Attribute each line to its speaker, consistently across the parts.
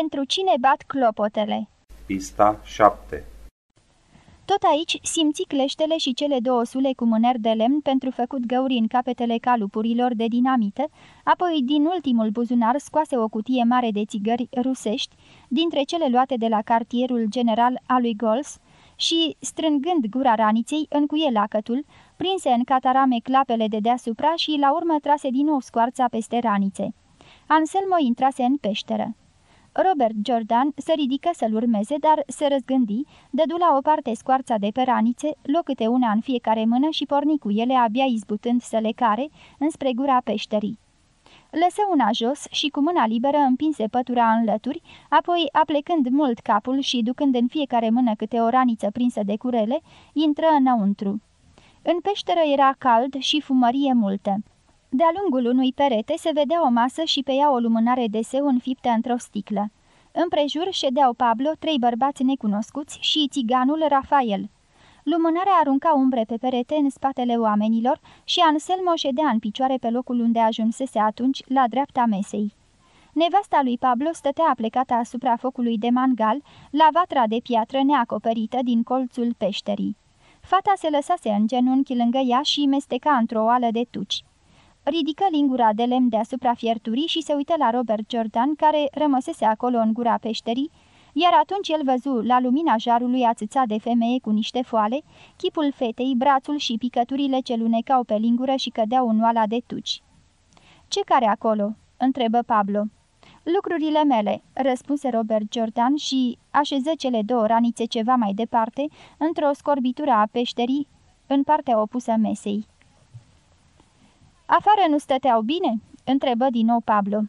Speaker 1: Pentru cine bat clopotele?
Speaker 2: Pista 7
Speaker 1: Tot aici simți cleștele și cele două sule cu mâneri de lemn pentru făcut găuri în capetele calupurilor de dinamită, apoi din ultimul buzunar scoase o cutie mare de țigări rusești, dintre cele luate de la cartierul general al lui Gols, și, strângând gura raniței, încuie lacătul, prinse în catarame clapele de deasupra și la urmă trase din nou scoarța peste ranițe. Anselmo intrase în peșteră. Robert Jordan se ridică să-l urmeze, dar se răzgândi, dădu la o parte scoarța de pe ranițe, luă câte una în fiecare mână și porni cu ele, abia izbutând să le care, înspre gura peșterii. Lăsă una jos și cu mâna liberă împinse pătura în lături, apoi, aplecând mult capul și ducând în fiecare mână câte o raniță prinsă de curele, intră înăuntru. În peșteră era cald și fumărie multă. De-a lungul unui perete se vedea o masă și pe ea o lumânare de seu înfiptă într-o sticlă. Împrejur ședeau Pablo, trei bărbați necunoscuți și țiganul Rafael. Lumânarea arunca umbre pe perete în spatele oamenilor și Anselmo ședea în picioare pe locul unde ajunsese atunci, la dreapta mesei. Nevasta lui Pablo stătea aplecată asupra focului de mangal, la vatra de piatră neacoperită din colțul peșterii. Fata se lăsase în genunchi lângă ea și mesteca într-o oală de tuci. Ridică lingura de lemn deasupra fierturii și se uită la Robert Jordan, care rămăsese acolo în gura peșterii, iar atunci el văzu, la lumina jarului ațățat de femeie cu niște foale, chipul fetei, brațul și picăturile ce lunecau pe lingură și cădeau în oala de tuci. Ce care acolo?" întrebă Pablo. Lucrurile mele," răspunse Robert Jordan și așeză cele două ranițe ceva mai departe, într-o scorbitură a peșterii, în partea opusă mesei. Afară nu stăteau bine?" întrebă din nou Pablo.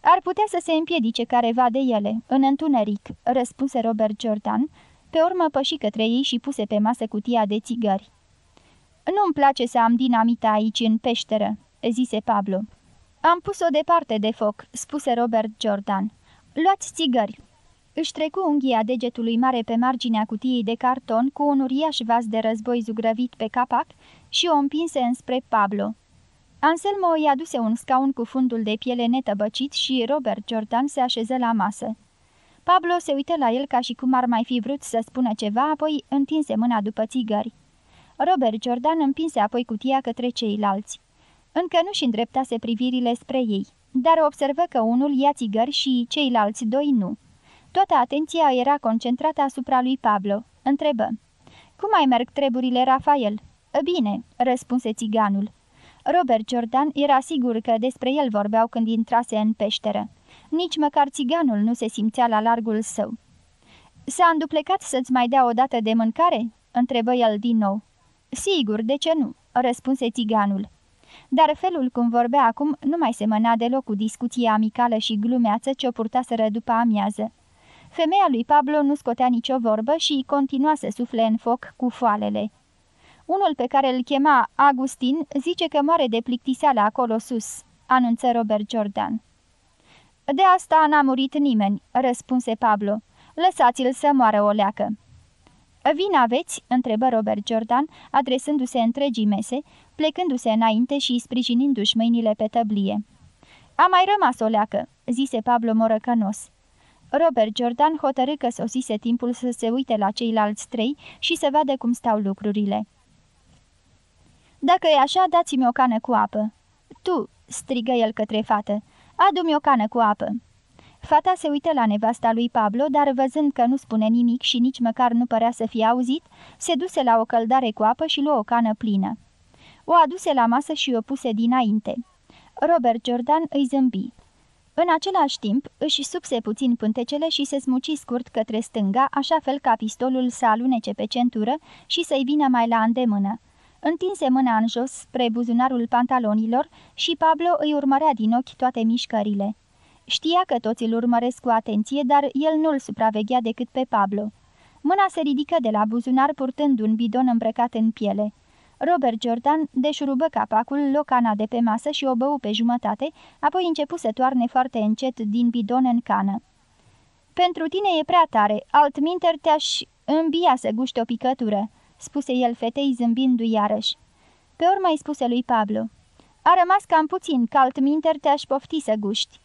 Speaker 1: Ar putea să se împiedice careva de ele, în întuneric," răspunse Robert Jordan, pe urmă păși către ei și puse pe masă cutia de țigări. Nu-mi place să am dinamita aici, în peșteră," zise Pablo. Am pus-o departe de foc," spuse Robert Jordan. Luați țigări." Își trecu unghia degetului mare pe marginea cutiei de carton cu un uriaș vas de război zugrăvit pe capac și o împinse înspre Pablo. Anselmo i-a aduse un scaun cu fundul de piele netăbăcit și Robert Jordan se așeză la masă. Pablo se uită la el ca și cum ar mai fi vrut să spună ceva, apoi întinse mâna după țigări. Robert Jordan împinse apoi cutia către ceilalți. Încă nu-și îndreptase privirile spre ei, dar observă că unul ia țigări și ceilalți doi nu. Toată atenția era concentrată asupra lui Pablo. Întrebă. Cum mai merg treburile, Rafael?" Bine," răspunse țiganul. Robert Jordan era sigur că despre el vorbeau când intrase în peșteră. Nici măcar țiganul nu se simțea la largul său. S-a înduplecat să-ți mai dea o dată de mâncare?" întrebă el din nou. Sigur, de ce nu?" răspunse țiganul. Dar felul cum vorbea acum nu mai semăna deloc cu discuția amicală și glumeață ce o purtaseră după amiază. Femeia lui Pablo nu scotea nicio vorbă și continua să sufle în foc cu foalele. Unul pe care îl chema Agustin zice că moare de plictiseală acolo sus, anunță Robert Jordan. De asta n-a murit nimeni, răspunse Pablo. Lăsați-l să moară o leacă. Vin aveți?" întrebă Robert Jordan, adresându-se întregii mese, plecându-se înainte și sprijinindu-și mâinile pe tăblie. A mai rămas o leacă," zise Pablo morăcănos. Robert Jordan hotărâ că sosise timpul să se uite la ceilalți trei și să vadă cum stau lucrurile. Dacă e așa, dați-mi o cană cu apă." Tu!" strigă el către fată. Adu-mi o cană cu apă." Fata se uită la nevasta lui Pablo, dar văzând că nu spune nimic și nici măcar nu părea să fie auzit, se duse la o căldare cu apă și luă o cană plină. O aduse la masă și o puse dinainte. Robert Jordan îi zâmbi. În același timp, își subse puțin pântecele și se smuci scurt către stânga, așa fel ca pistolul să alunece pe centură și să-i vină mai la îndemână. Întinse mâna în jos spre buzunarul pantalonilor și Pablo îi urmărea din ochi toate mișcările. Știa că toți îl urmăresc cu atenție, dar el nu-l supraveghea decât pe Pablo. Mâna se ridică de la buzunar purtând un bidon îmbrăcat în piele. Robert Jordan deșurubă capacul, locana de pe masă și o bău pe jumătate, apoi începu să toarne foarte încet din bidon în cană. Pentru tine e prea tare, altminter te-aș îmbia să guști o picătură," spuse el fetei zâmbindu-i iarăși. Pe urmă îi spuse lui Pablo. A rămas cam puțin, calt minter te-aș pofti să guști.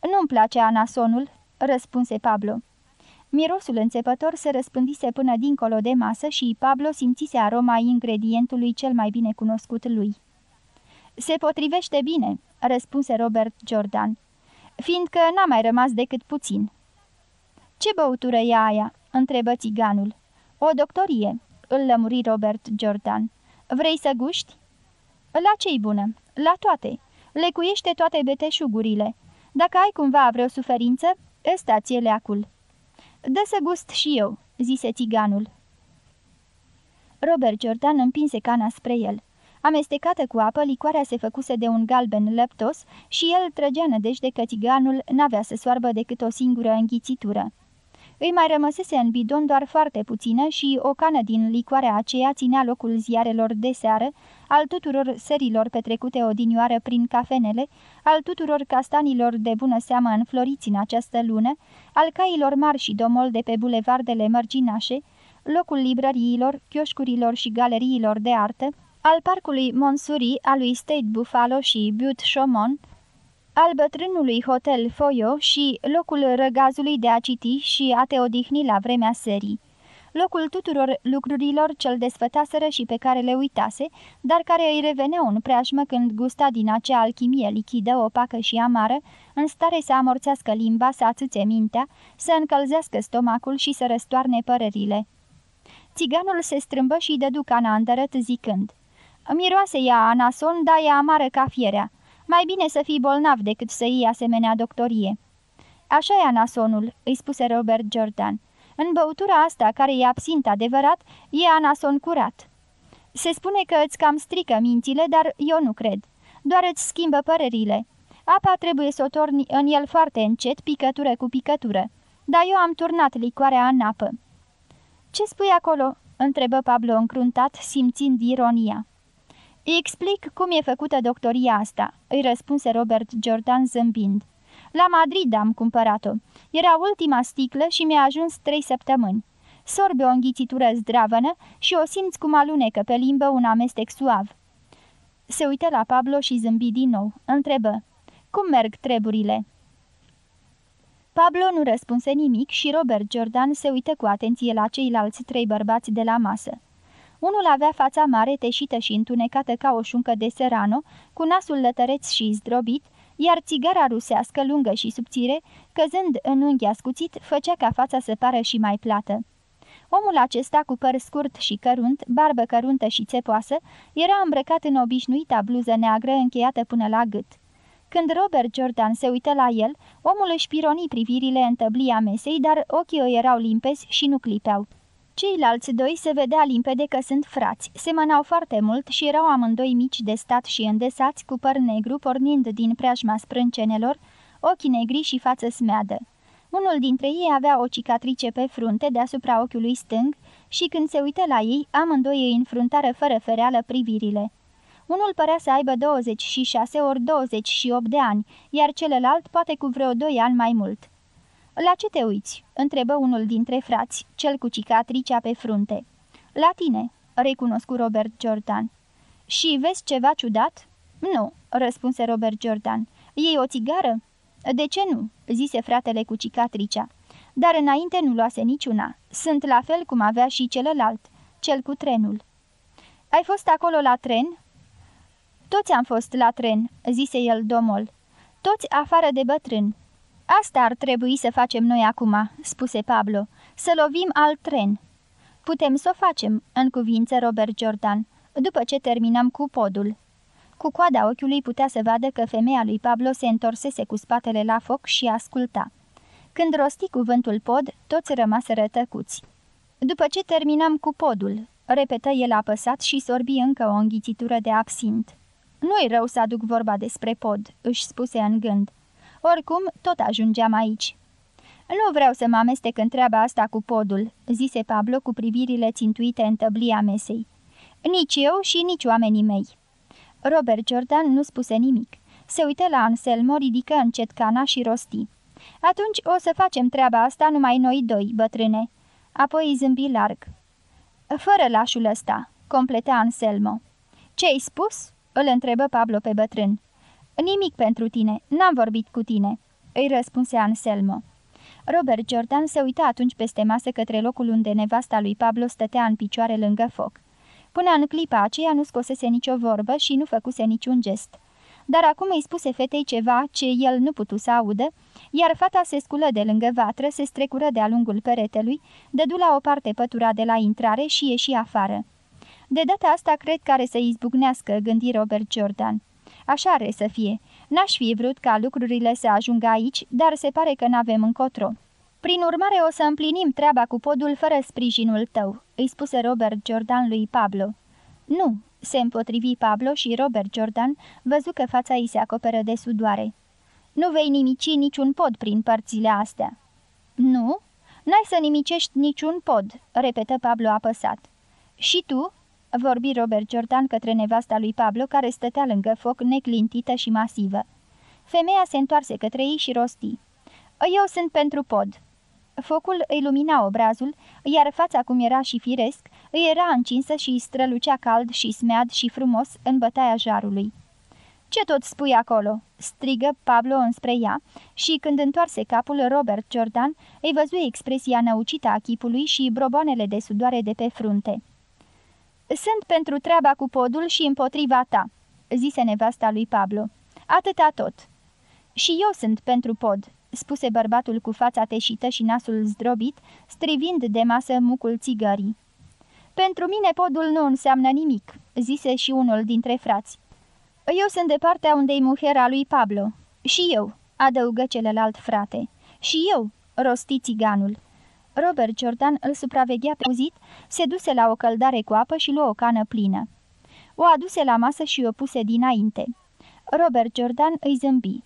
Speaker 1: Nu-mi place anasonul, răspunse Pablo. Mirosul înțepător se răspândise până dincolo de masă și Pablo simțise aroma ingredientului cel mai bine cunoscut lui. Se potrivește bine," răspunse Robert Jordan, fiindcă n-a mai rămas decât puțin." Ce băutură e aia?" întrebă țiganul. O doctorie," îl lămuri Robert Jordan. Vrei să guști?" La ce-i bună? La toate. Lecuiește toate beteșugurile. Dacă ai cumva vreo suferință, ăsta ți-e leacul." Dă să gust și eu," zise țiganul. Robert Jordan împinse cana spre el. Amestecată cu apă, licoarea se făcuse de un galben lăptos și el trăgea nădejde că țiganul n-avea să soarbă decât o singură înghițitură. Îi mai rămăsese în bidon doar foarte puțină și o cană din licoarea aceea ținea locul ziarelor de seară, al tuturor serilor petrecute odinioară prin cafenele, al tuturor castanilor de bună seamă înfloriți în această lună, al cailor mari și domol de pe bulevardele mărginașe, locul librăriilor, chioșcurilor și galeriilor de artă, al parcului Monsuri, al lui State Buffalo și Butte Chaumont, al bătrânului hotel Foyo și locul răgazului de a citi și a te odihni la vremea serii. Locul tuturor lucrurilor ce-l desfătaseră și pe care le uitase, dar care îi reveneau în preajmă când gusta din acea alchimie lichidă, opacă și amară, în stare să amorțească limba, să atâțe mintea, să încălzească stomacul și să răstoarne părerile. Țiganul se strâmbă și dădu cana îndărăt zicând, Miroase ea anason, dar e amară ca fierea." Mai bine să fii bolnav decât să iei asemenea doctorie." Așa e anasonul," îi spuse Robert Jordan. În băutura asta, care e absint adevărat, e anason curat." Se spune că îți cam strică mințile, dar eu nu cred. Doar îți schimbă părerile. Apa trebuie să o torni în el foarte încet, picătură cu picătură. Dar eu am turnat licoarea în apă." Ce spui acolo?" întrebă Pablo încruntat, simțind ironia. Îi explic cum e făcută doctoria asta," îi răspunse Robert Jordan zâmbind. La Madrid am cumpărat-o. Era ultima sticlă și mi-a ajuns trei săptămâni. Sorbe o înghițitură zdravănă și o simți cum alunecă pe limbă un amestec suav. Se uită la Pablo și zâmbi din nou. Întrebă, cum merg treburile?" Pablo nu răspunse nimic și Robert Jordan se uită cu atenție la ceilalți trei bărbați de la masă. Unul avea fața mare, teșită și întunecată ca o șuncă de serano, cu nasul lătăreț și zdrobit, iar țigara rusească, lungă și subțire, căzând în unghi ascuțit, făcea ca fața să pară și mai plată. Omul acesta, cu păr scurt și cărunt, barbă căruntă și țepoasă, era îmbrăcat în obișnuita bluză neagră încheiată până la gât. Când Robert Jordan se uită la el, omul își pironi privirile în tăblia mesei, dar ochii o erau limpezi și nu clipeau. Ceilalți doi se vedea limpede că sunt frați, semănau foarte mult și erau amândoi mici de stat și îndesați, cu păr negru pornind din preajma sprâncenelor, ochi negri și față smeadă. Unul dintre ei avea o cicatrice pe frunte deasupra ochiului stâng și când se uită la ei, amândoi îi înfruntară fără fereală privirile. Unul părea să aibă 26 ori 28 de ani, iar celălalt poate cu vreo 2 ani mai mult. La ce te uiți?" întrebă unul dintre frați, cel cu cicatricea pe frunte. La tine," recunoscu Robert Jordan. Și vezi ceva ciudat?" Nu," răspunse Robert Jordan. Ei o țigară?" De ce nu?" zise fratele cu cicatricea. Dar înainte nu luase niciuna. Sunt la fel cum avea și celălalt, cel cu trenul." Ai fost acolo la tren?" Toți am fost la tren," zise el domol. Toți afară de bătrân. Asta ar trebui să facem noi acum," spuse Pablo, să lovim alt tren." Putem să o facem," în cuvință Robert Jordan, după ce terminăm cu podul." Cu coada ochiului putea să vadă că femeia lui Pablo se întorsese cu spatele la foc și asculta. Când rosti cuvântul pod, toți rămaseră tăcuți. După ce terminăm cu podul," repetă el apăsat și sorbi încă o înghițitură de absint. Nu-i rău să aduc vorba despre pod," își spuse în gând. Oricum, tot ajungeam aici. Nu vreau să mă amestec în treaba asta cu podul," zise Pablo cu privirile țintuite în tăblia mesei. Nici eu și nici oamenii mei." Robert Jordan nu spuse nimic. Se uită la Anselmo, ridică încet cana și rosti. Atunci o să facem treaba asta numai noi doi, bătrâne." Apoi zâmbi larg. Fără lașul ăsta," completa Anselmo. Ce-ai spus?" îl întrebă Pablo pe bătrân. Nimic pentru tine, n-am vorbit cu tine," îi răspunse Anselmo. Robert Jordan se uita atunci peste masă către locul unde nevasta lui Pablo stătea în picioare lângă foc. Până în clipa aceea nu scosese nicio vorbă și nu făcuse niciun gest. Dar acum îi spuse fetei ceva ce el nu putu să audă, iar fata se sculă de lângă vatră, se strecură de-a lungul peretelui, dădu la o parte pătura de la intrare și ieși afară. De data asta cred că are să izbucnească, gândi Robert Jordan. Așa are să fie. N-aș fi vrut ca lucrurile să ajungă aici, dar se pare că n-avem încotro. Prin urmare o să împlinim treaba cu podul fără sprijinul tău, îi spuse Robert Jordan lui Pablo. Nu, se împotrivi Pablo și Robert Jordan văzu că fața ei se acoperă de sudoare. Nu vei nimici niciun pod prin părțile astea." Nu? N-ai să nimicești niciun pod," repetă Pablo apăsat. Și tu?" Vorbi Robert Jordan către nevasta lui Pablo, care stătea lângă foc, neclintită și masivă. Femeia se întoarse către ei și rosti. Eu sunt pentru pod." Focul îi lumina obrazul, iar fața cum era și firesc, îi era încinsă și strălucea cald și smead și frumos în bătaia jarului. Ce tot spui acolo?" strigă Pablo înspre ea și când întoarse capul Robert Jordan, îi văzu expresia năucită a chipului și broboanele de sudoare de pe frunte. Sunt pentru treaba cu podul și împotriva ta," zise nevasta lui Pablo. Atâta tot." Și eu sunt pentru pod," spuse bărbatul cu fața teșită și nasul zdrobit, strivind de masă mucul țigării. Pentru mine podul nu înseamnă nimic," zise și unul dintre frați. Eu sunt de partea unde-i muhera lui Pablo." Și eu," adăugă celălalt frate. Și eu," rosti țiganul. Robert Jordan îl supraveghea pe uzit, se duse la o căldare cu apă și luă o cană plină. O aduse la masă și o puse dinainte. Robert Jordan îi zâmbi.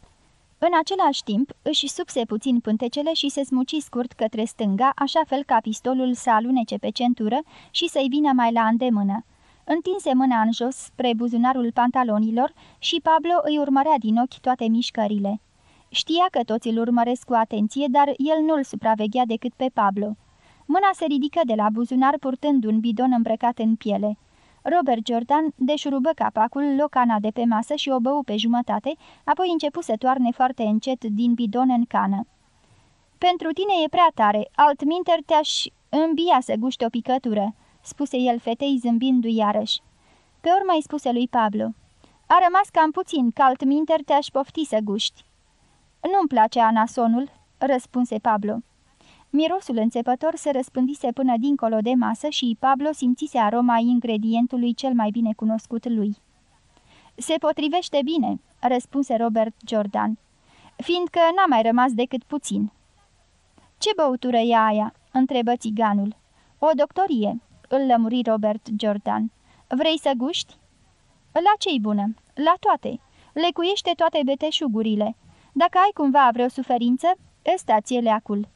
Speaker 1: În același timp, își subse puțin pântecele și se smuci scurt către stânga, așa fel ca pistolul să alunece pe centură și să-i vină mai la îndemână. Întinse mâna în jos spre buzunarul pantalonilor și Pablo îi urmărea din ochi toate mișcările. Știa că toți îl urmăresc cu atenție, dar el nu-l supraveghea decât pe Pablo. Mâna se ridică de la buzunar purtând un bidon îmbrăcat în piele. Robert Jordan deșurubă capacul, locana de pe masă și o bău pe jumătate, apoi începu să toarne foarte încet din bidon în cană. Pentru tine e prea tare, altminter te-aș îmbia să guști o picătură," spuse el fetei zâmbindu-i iarăși. Pe urmă îi spuse lui Pablo. A rămas cam puțin, că altminter te-aș pofti să guști." Nu-mi place anasonul," răspunse Pablo. Mirosul înțepător se răspândise până dincolo de masă și Pablo simțise aroma ingredientului cel mai bine cunoscut lui. Se potrivește bine," răspunse Robert Jordan, fiindcă n-a mai rămas decât puțin." Ce băutură e aia?" întrebă țiganul. O doctorie," îl lămuri Robert Jordan. Vrei să guști?" La ce-i bună? La toate. Lecuiește toate beteșugurile. Dacă ai cumva vreo suferință, ăsta ți-e leacul."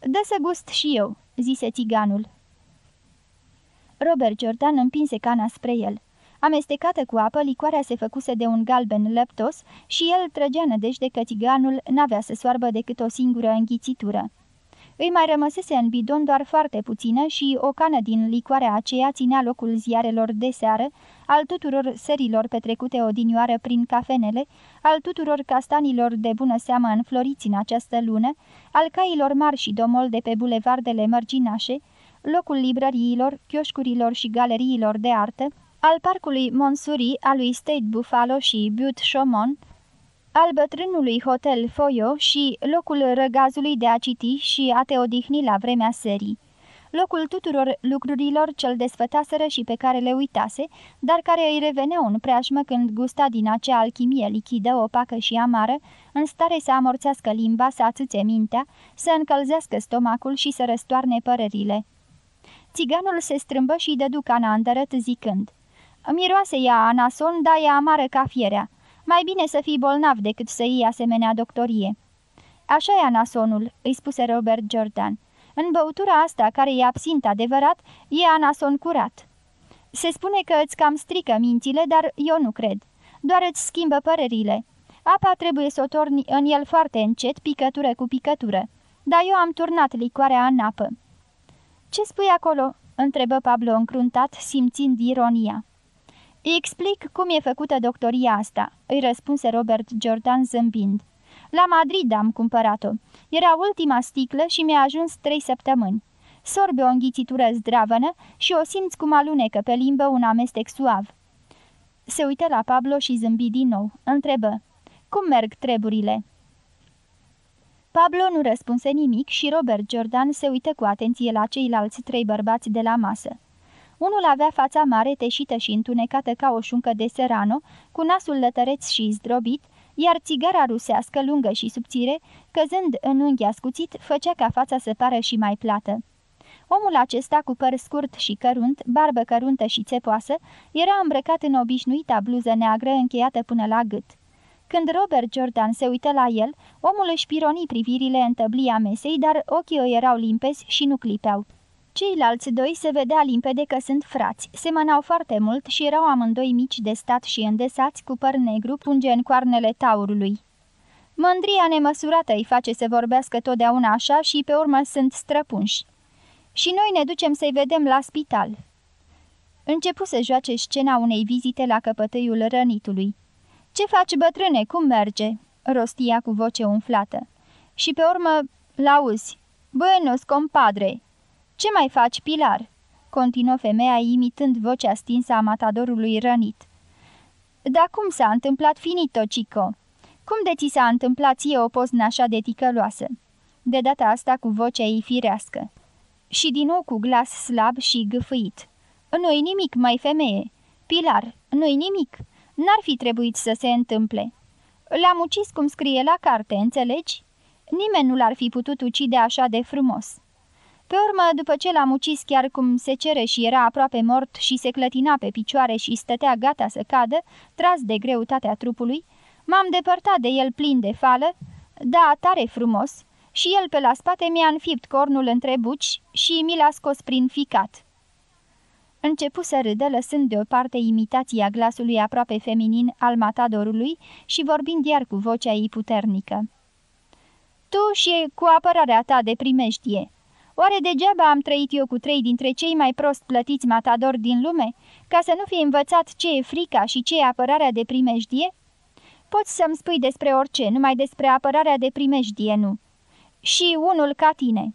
Speaker 1: Dă să gust și eu," zise țiganul. Robert Jordan împinse cana spre el. Amestecată cu apă, licoarea se făcuse de un galben lăptos și el trăgea nădejde că țiganul n-avea să soarbă decât o singură înghițitură. Îi mai rămăsese în bidon doar foarte puțină și o cană din licoarea aceea ținea locul ziarelor de seară, al tuturor serilor petrecute odinioară prin cafenele, al tuturor castanilor de bună seamă înfloriți în această lună, al cailor mari și domol de pe bulevardele mărginașe, locul librăriilor, chioșcurilor și galeriilor de artă, al parcului Monsuri, al lui State Buffalo și Butte Chaumont, al bătrânului hotel Foyo și locul răgazului de a citi și a te odihni la vremea serii. Locul tuturor lucrurilor ce-l desfătaseră și pe care le uitase, dar care îi reveneau în preajmă când gusta din acea alchimie lichidă, opacă și amară, în stare să amorțească limba, să ațâțe mintea, să încălzească stomacul și să răstoarne părerile. Țiganul se strâmbă și dădu cana îndărăt zicând, Miroase ea anason, dar e amară ca fierea. Mai bine să fii bolnav decât să iei asemenea doctorie." Așa e anasonul," îi spuse Robert Jordan. În băutura asta, care e absint adevărat, e anason curat." Se spune că îți cam strică mințile, dar eu nu cred. Doar îți schimbă părerile. Apa trebuie să o torni în el foarte încet, picătură cu picătură. Dar eu am turnat licoarea în apă." Ce spui acolo?" întrebă Pablo încruntat, simțind ironia. Îi explic cum e făcută doctoria asta," îi răspunse Robert Jordan zâmbind. La Madrid am cumpărat-o. Era ultima sticlă și mi-a ajuns trei săptămâni. Sorbe o înghițitură zdravănă și o simți cum alunecă pe limbă un amestec suav. Se uită la Pablo și zâmbi din nou. Întrebă. Cum merg treburile?" Pablo nu răspunse nimic și Robert Jordan se uită cu atenție la ceilalți trei bărbați de la masă. Unul avea fața mare, teșită și întunecată ca o șuncă de serano, cu nasul lătăreț și zdrobit, iar țigara rusească, lungă și subțire, căzând în unghi ascuțit, făcea ca fața să pară și mai plată. Omul acesta, cu păr scurt și cărunt, barbă căruntă și țepoasă, era îmbrăcat în obișnuita bluză neagră încheiată până la gât. Când Robert Jordan se uită la el, omul își pironi privirile în tăblia mesei, dar ochii îi erau limpezi și nu clipeau. Ceilalți doi se vedea limpede că sunt frați, semănau foarte mult și erau amândoi mici de stat și îndesați cu păr negru punge în coarnele taurului. Mândria nemăsurată îi face să vorbească totdeauna așa și pe urmă sunt străpunși. Și noi ne ducem să-i vedem la spital. Începu să joace scena unei vizite la căpătâiul rănitului. Ce faci, bătrâne, cum merge?" rostia cu voce umflată. Și pe urmă, lauzi, Buenos, compadre!" Ce mai faci, Pilar?" continuă femeia imitând vocea stinsă a matadorului rănit. Dar cum s-a întâmplat finito, Cico? Cum de ți s-a întâmplat ție o poznă așa de ticăloasă?" De data asta cu vocea ei firească. Și din nou cu glas slab și gâfâit. Nu-i nimic, mai femeie. Pilar, nu-i nimic. N-ar fi trebuit să se întâmple. L-am ucis cum scrie la carte, înțelegi? Nimeni nu l-ar fi putut ucide așa de frumos. Pe urmă, după ce l-am ucis chiar cum se cere și era aproape mort și se clătina pe picioare și stătea gata să cadă, tras de greutatea trupului, m-am depărtat de el plin de fală, da, tare frumos, și el pe la spate mi-a înfipt cornul între buci și mi l-a scos prin ficat. Începu să râdă, lăsând deoparte imitația glasului aproape feminin al matadorului și vorbind iar cu vocea ei puternică. Tu și cu apărarea ta de primejdie, Oare degeaba am trăit eu cu trei dintre cei mai prost plătiți matadori din lume, ca să nu fi învățat ce e frica și ce e apărarea de primejdie? Poți să-mi spui despre orice, numai despre apărarea de primejdie, nu. Și unul ca tine.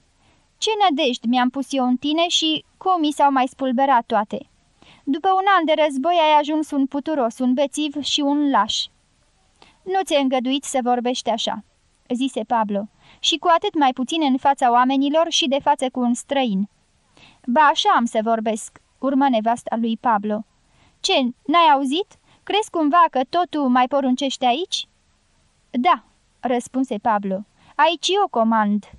Speaker 1: Ce nădejdi mi-am pus eu în tine și cum mi s-au mai spulberat toate? După un an de război ai ajuns un puturos, un bețiv și un laș. Nu ți-e îngăduit să vorbești așa, zise Pablo și cu atât mai puțin în fața oamenilor și de față cu un străin. Ba așa am să vorbesc, urmă nevasta lui Pablo. Ce, n-ai auzit? Crezi cumva că totul mai poruncește aici? Da, răspunse Pablo. Aici eu comand.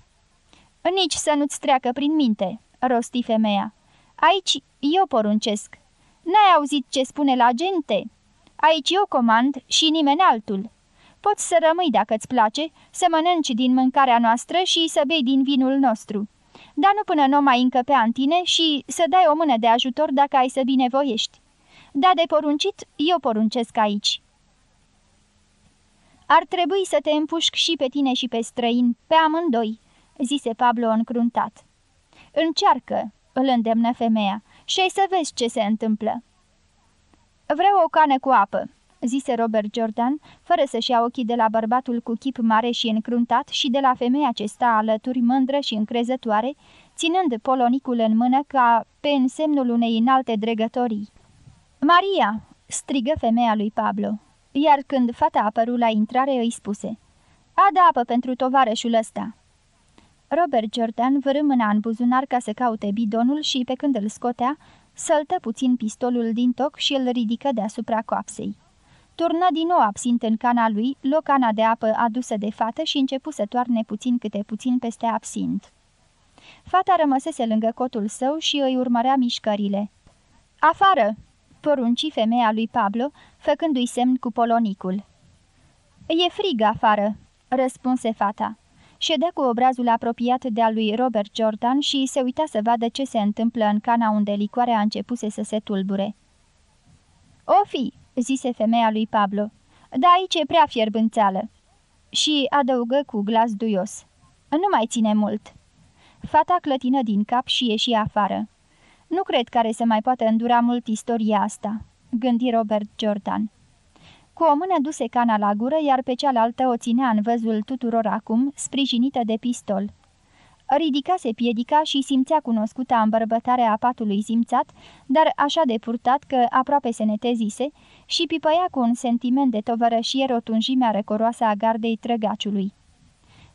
Speaker 1: Nici să nu-ți treacă prin minte, rosti femeia. Aici eu poruncesc. N-ai auzit ce spune la gente? Aici eu comand și nimeni altul. Poți să rămâi dacă-ți place, să mănânci din mâncarea noastră și să bei din vinul nostru. Dar nu până nu mai încăpea în tine și să dai o mână de ajutor dacă ai să binevoiești. Da de poruncit, eu poruncesc aici. Ar trebui să te împușc și pe tine și pe străin, pe amândoi, zise Pablo încruntat. Încearcă, îl îndemnă femeia, și ai să vezi ce se întâmplă. Vreau o cană cu apă, zise Robert Jordan, fără să-și ia ochii de la bărbatul cu chip mare și încruntat și de la femeia ce sta alături mândră și încrezătoare, ținând polonicul în mână ca pe însemnul unei înalte dregătorii. Maria!" strigă femeia lui Pablo, iar când fata apărut la intrare îi spuse Adă apă pentru tovarășul ăsta." Robert Jordan vârâ mâna în buzunar ca să caute bidonul și, pe când îl scotea, săltă puțin pistolul din toc și îl ridică deasupra coapsei. Turnă din nou absint în cana lui, luă cana de apă adusă de fată și începu să toarne puțin câte puțin peste absint. Fata rămăsese lângă cotul său și îi urmărea mișcările. Afară!" porunci femeia lui Pablo, făcându-i semn cu polonicul. E frig afară!" răspunse fata. Ședea cu obrazul apropiat de al lui Robert Jordan și se uita să vadă ce se întâmplă în cana unde licoarea începuse să se tulbure. O fi!" Zise femeia lui Pablo. Da, aici e prea fierbânțeală." Și adăugă cu glas duios. Nu mai ține mult." Fata clătină din cap și ieși afară. Nu cred care să mai poată îndura mult istoria asta," gândi Robert Jordan. Cu o mână duse cana la gură, iar pe cealaltă o ținea în văzul tuturor acum, sprijinită de pistol. Ridicase piedica și simțea cunoscuta îmbărbătare a patului simțat, dar așa de purtat că aproape se netezise și pipăia cu un sentiment de tovărășie rotunjimea răcoroasă a gardei trăgaciului.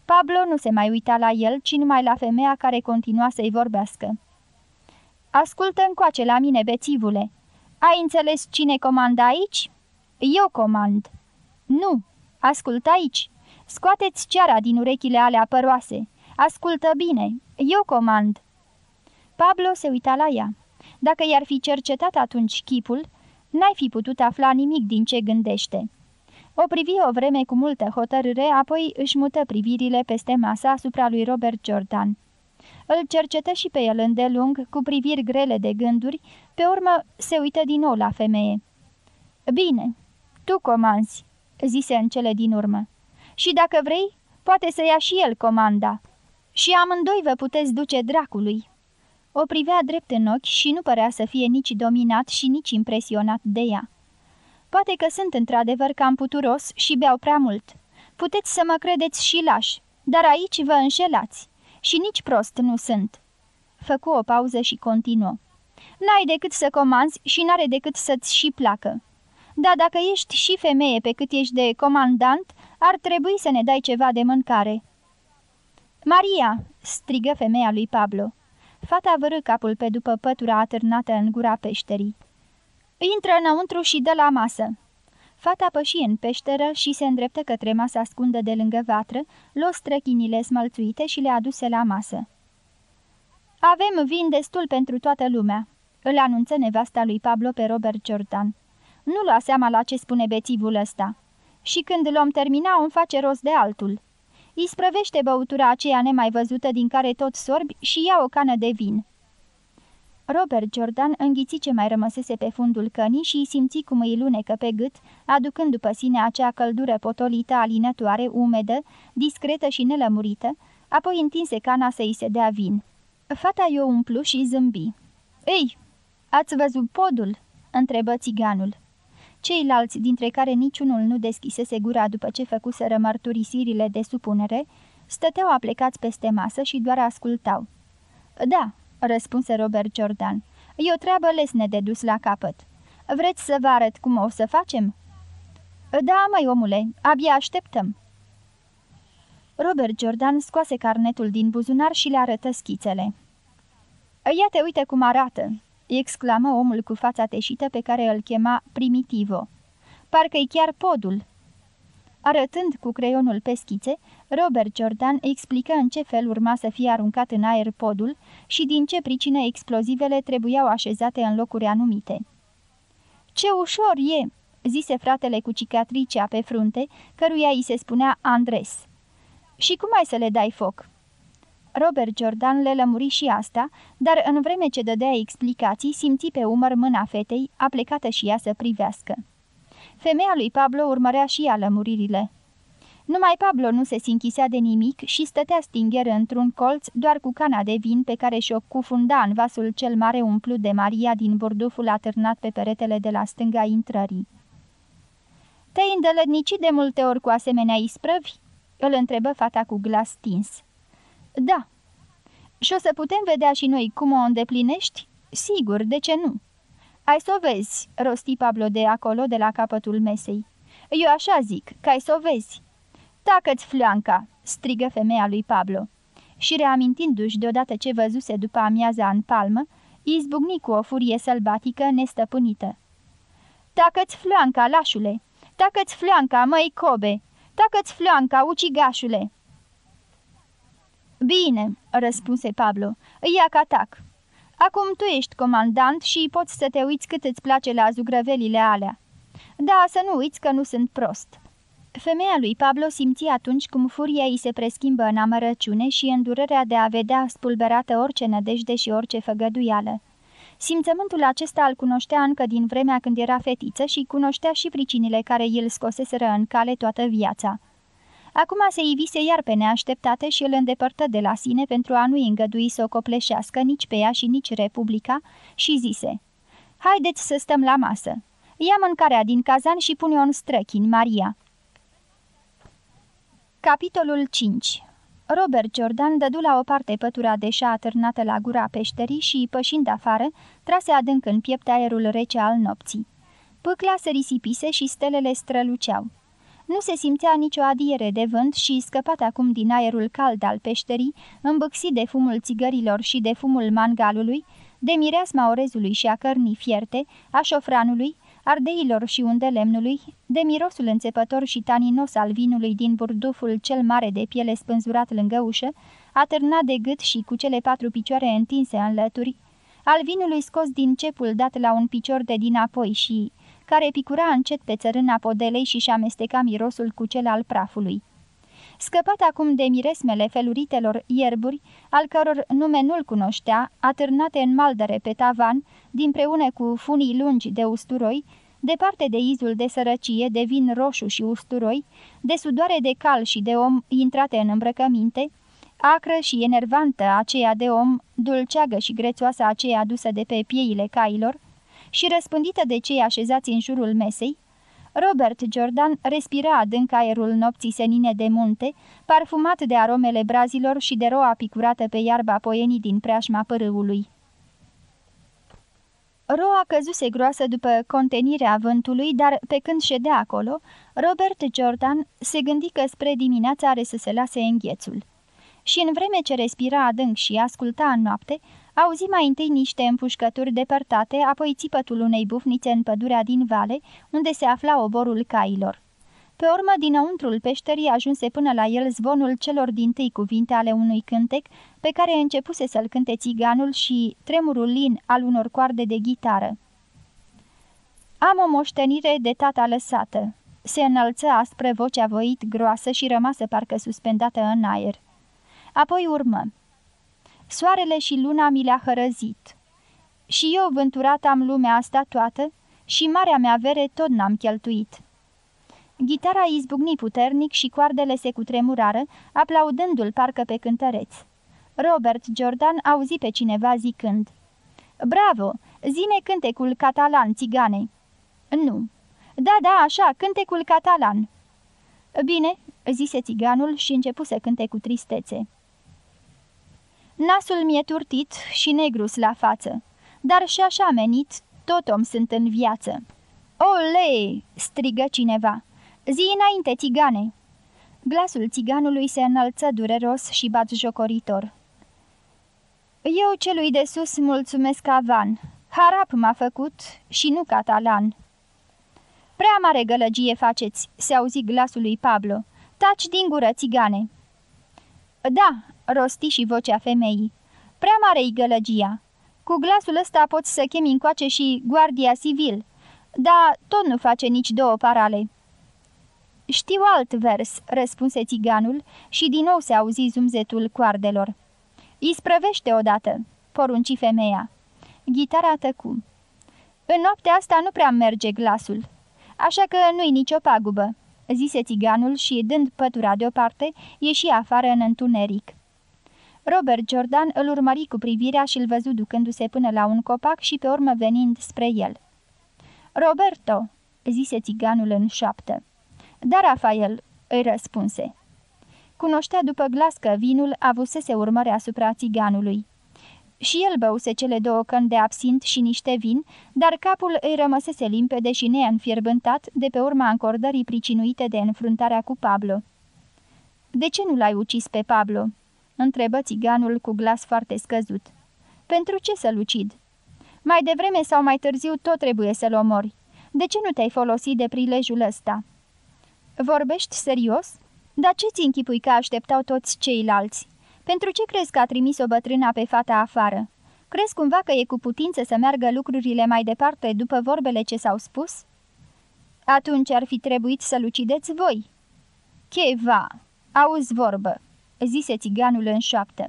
Speaker 1: Pablo nu se mai uita la el, ci numai la femeia care continua să-i vorbească. Ascultă încoace la mine, bețivule. Ai înțeles cine comandă aici?" Eu comand." Nu, ascultă aici. Scoateți ceara din urechile alea păroase. Ascultă bine, eu comand." Pablo se uita la ea. Dacă i-ar fi cercetat atunci chipul, n-ai fi putut afla nimic din ce gândește. O privi o vreme cu multă hotărâre, apoi își mută privirile peste masa asupra lui Robert Jordan. Îl cercetă și pe el îndelung, cu priviri grele de gânduri, pe urmă se uită din nou la femeie. Bine, tu comanzi," zise în cele din urmă. Și dacă vrei, poate să ia și el comanda. Și amândoi vă puteți duce dracului." O privea drept în ochi și nu părea să fie nici dominat și nici impresionat de ea. Poate că sunt într-adevăr cam puturos și beau prea mult. Puteți să mă credeți și lași, dar aici vă înșelați. Și nici prost nu sunt." Făcu o pauză și continuă. N-ai decât să comanzi și n-are decât să-ți și placă. Da, dacă ești și femeie pe cât ești de comandant, ar trebui să ne dai ceva de mâncare." Maria!" strigă femeia lui Pablo. Fata vărâ capul pe după pătura atârnată în gura peșterii. Intră înăuntru și dă la masă." Fata păși în peșteră și se îndreptă către masa ascundă de lângă vatră, luă străchinile smălțuite și le aduse la masă. Avem vin destul pentru toată lumea," îl anunță nevasta lui Pablo pe Robert Jordan. Nu lua seama la ce spune bețivul ăsta. Și când l-om termina, îmi face rost de altul. Îi sprăvește băutura aceea nemai văzută din care tot sorbi și ia o cană de vin. Robert Jordan înghiți ce mai rămăsese pe fundul cănii și îi simți cum îi lunecă pe gât, aducând după sine acea căldură potolită, alinătoare, umedă, discretă și nelămurită, apoi întinse cana să-i se dea vin. Fata i-o umplu și zâmbi. Ei, ați văzut podul?" întrebă țiganul. Ceilalți, dintre care niciunul nu deschisese gura după ce făcuseră mărturisirile de supunere, stăteau aplecați peste masă și doar ascultau. Da," răspunse Robert Jordan, e o treabă lesne de dus la capăt. Vreți să vă arăt cum o să facem?" Da, mai omule, abia așteptăm." Robert Jordan scoase carnetul din buzunar și le arătă schițele. Ia te uite cum arată!" Exclamă omul cu fața teșită pe care îl chema Primitivo. Parcă-i chiar podul. Arătând cu creionul pe schițe, Robert Jordan explică în ce fel urma să fie aruncat în aer podul și din ce pricină explozivele trebuiau așezate în locuri anumite. Ce ușor e!" zise fratele cu cicatricea pe frunte, căruia îi se spunea Andres. Și cum ai să le dai foc?" Robert Jordan le lămuri și asta, dar în vreme ce dădea explicații, simți pe umăr mâna fetei, aplecată și ea să privească. Femeia lui Pablo urmărea și ea lămuririle. Numai Pablo nu se sinchisea de nimic și stătea stingher într-un colț doar cu cana de vin pe care și-o cufunda în vasul cel mare umplut de Maria din burduful atârnat pe peretele de la stânga intrării. Te-ai îndălădnicit de multe ori cu asemenea isprăvi?" îl întrebă fata cu glas stins. Da. Și o să putem vedea și noi cum o îndeplinești? Sigur, de ce nu? Ai să o vezi, rosti Pablo de acolo, de la capătul mesei. Eu așa zic, că ai să o vezi. Tacă-ți flanca, strigă femeia lui Pablo. Și reamintindu-și deodată ce văzuse după amiaza în palmă, izbucni cu o furie sălbatică nestăpânită. Tacă-ți flanca, lașule! Tacă-ți flanca, măi cobe! Tacă-ți flanca, ucigașule!" Bine," răspunse Pablo, ia ca tac. Acum tu ești comandant și poți să te uiți cât îți place la zugrăvelile alea. Da, să nu uiți că nu sunt prost." Femeia lui Pablo simți atunci cum furia îi se preschimbă în amărăciune și în durerea de a vedea spulberată orice nădejde și orice făgăduială. Simțământul acesta îl cunoștea încă din vremea când era fetiță și cunoștea și pricinile care îl scoseseră în cale toată viața. Acum se ivise iar pe neașteptate și îl îndepărtă de la sine pentru a nu-i îngădui să o copleșească nici pe ea și nici Republica și zise Haideți să stăm la masă. Ia mâncarea din cazan și pune-o în străchini, Maria." Capitolul 5 Robert Jordan dădu la o parte pătura deșa atârnată la gura peșterii și, pășind afară, trase adânc în piept aerul rece al nopții. Pâcla se risipise și stelele străluceau. Nu se simțea nicio adiere de vânt și, scăpat acum din aerul cald al peșterii, îmbâxit de fumul țigărilor și de fumul mangalului, de mireasma orezului și a cărnii fierte, a șofranului, ardeilor și unde lemnului, de mirosul înțepător și taninos al vinului din burduful cel mare de piele spânzurat lângă ușă, atârnat de gât și cu cele patru picioare întinse în lături, al vinului scos din cepul dat la un picior de dinapoi și care picura încet pe țărâna podelei și-și amesteca mirosul cu cel al prafului. Scăpat acum de miresmele feluritelor ierburi, al căror nume nu-l cunoștea, atârnate în maldăre pe tavan, dinpreună cu funii lungi de usturoi, departe de izul de sărăcie, de vin roșu și usturoi, de sudoare de cal și de om intrate în îmbrăcăminte, acră și enervantă aceea de om, dulceagă și grețoasă aceea adusă de pe pieile cailor, și răspândită de cei așezați în jurul mesei, Robert Jordan respira adânc aerul nopții senine de munte, parfumat de aromele brazilor și de roa picurată pe iarba poienii din preajma părâului. Roa căzuse groasă după contenirea vântului, dar pe când ședea acolo, Robert Jordan se gândi că spre dimineața are să se lase înghețul. Și în vreme ce respira adânc și asculta în noapte, Auzi mai întâi niște împușcături depărtate, apoi țipătul unei bufnițe în pădurea din vale, unde se afla oborul cailor. Pe urmă, dinăuntrul peșterii ajunse până la el zvonul celor din tâi cuvinte ale unui cântec, pe care începuse să-l cânte țiganul și tremurul lin al unor coarde de ghitară. Am o moștenire de tata lăsată. Se înălță aspră vocea voit groasă și rămasă parcă suspendată în aer. Apoi urmă. Soarele și luna mi le-a hărăzit. Și eu vânturat am lumea asta toată și marea mea vere tot n-am cheltuit. Gitara izbucni puternic și coardele se cutremurară, aplaudându-l parcă pe cântăreț. Robert Jordan auzi pe cineva zicând Bravo! Zine cântecul catalan, țigane!" Nu." Da, da, așa, cântecul catalan." Bine," zise țiganul și începu să cânte cu tristețe. Nasul mi-e turtit și negrus la față, dar și așa menit, tot om sunt în viață. Ole!" strigă cineva. Zi înainte, țigane!" Glasul țiganului se înălță dureros și jocoritor. Eu celui de sus mulțumesc avan. Harap m-a făcut și nu catalan." Prea mare gălăgie faceți," se auzi glasul lui Pablo. Taci din gură, țigane!" Da, rosti și vocea femeii. Prea mare-i gălăgia. Cu glasul ăsta poți să chemi încoace și guardia civil, dar tot nu face nici două parale." Știu alt vers," răspunse țiganul și din nou se auzi zumzetul coardelor. Isprăvește odată," porunci femeia. Ghitara tăcu. În noaptea asta nu prea merge glasul, așa că nu-i nicio pagubă," zise țiganul și, dând pătura deoparte, ieși afară în întuneric. Robert Jordan îl urmări cu privirea și îl văzu ducându-se până la un copac și pe urmă venind spre el. Roberto!" zise țiganul în șoaptă. Da, Rafael!" îi răspunse. Cunoștea după glas că vinul avusese urmări asupra țiganului. Și el băuse cele două căni de absint și niște vin, dar capul îi rămăsese limpede și neînfierbântat de pe urma încordării pricinuite de înfruntarea cu Pablo. De ce nu l-ai ucis pe Pablo?" Întrebă țiganul cu glas foarte scăzut. Pentru ce să-l ucid? Mai devreme sau mai târziu tot trebuie să-l omori. De ce nu te-ai folosit de prilejul ăsta?" Vorbești serios? Dar ce-ți închipui că așteptau toți ceilalți? Pentru ce crezi că a trimis o bătrână pe fata afară? Crezi cumva că e cu putință să meargă lucrurile mai departe după vorbele ce s-au spus?" Atunci ar fi trebuit să-l ucideți voi." Cheva, auzi vorbă, zise țiganul în șoaptă.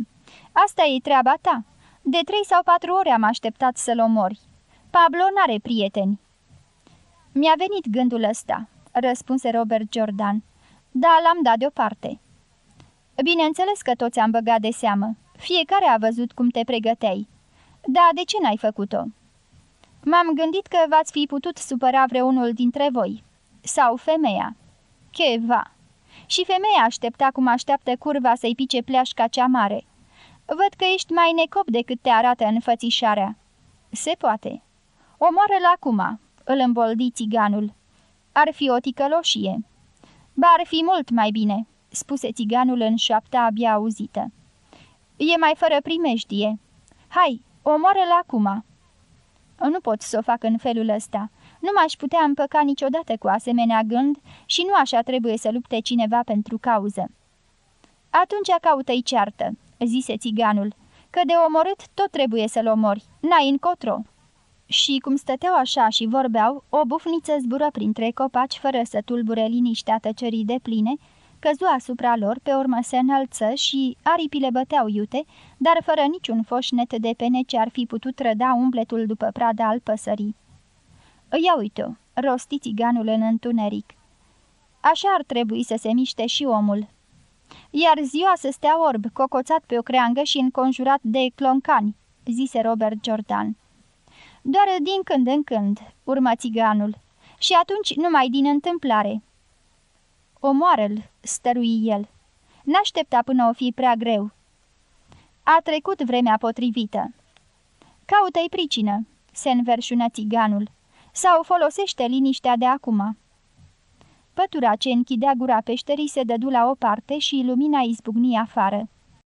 Speaker 1: Asta e treaba ta. De trei sau patru ore am așteptat să-l omori. Pablo n-are prieteni." Mi-a venit gândul ăsta," răspunse Robert Jordan. Da, l-am dat deoparte." Bineînțeles că toți am băgat de seamă. Fiecare a văzut cum te pregăteai. Da, de ce n-ai făcut-o?" M-am gândit că v-ați fi putut supăra vreunul dintre voi. Sau femeia. Cheva. Și femeia aștepta cum așteaptă curva să-i pice pleașca cea mare. Văd că ești mai necop decât te arată în fățișarea. Se poate. Omoară-l acum, îl îmboldi țiganul. Ar fi o ticăloșie. Ba ar fi mult mai bine, spuse țiganul în șoapta abia auzită. E mai fără primejdie. Hai, omoară-l acum. Nu pot să o fac în felul ăsta. Nu m-aș putea împăca niciodată cu asemenea gând și nu așa trebuie să lupte cineva pentru cauză. Atunci caută-i ceartă, zise țiganul, că de omorât tot trebuie să-l omori, n-ai încotro. Și cum stăteau așa și vorbeau, o bufniță zbură printre copaci fără să tulbure liniștea tăcerii de pline, căzu asupra lor, pe urmă se înălță și aripile băteau iute, dar fără niciun foșnet de pene ce ar fi putut răda umbletul după prada al păsării. Ia uite-o, rosti țiganul în întuneric. Așa ar trebui să se miște și omul. Iar ziua să stea orb, cocoțat pe o creangă și înconjurat de cloncani, zise Robert Jordan. Doar din când în când, urmă țiganul, și atunci numai din întâmplare. Omoară-l, stărui el. N-aștepta până o fi prea greu. A trecut vremea potrivită. Caută-i pricină, se înverșună țiganul, sau folosește liniștea de acum. Pătura ce închidea gura peșterii se dădu la o parte și lumina izbucni afară.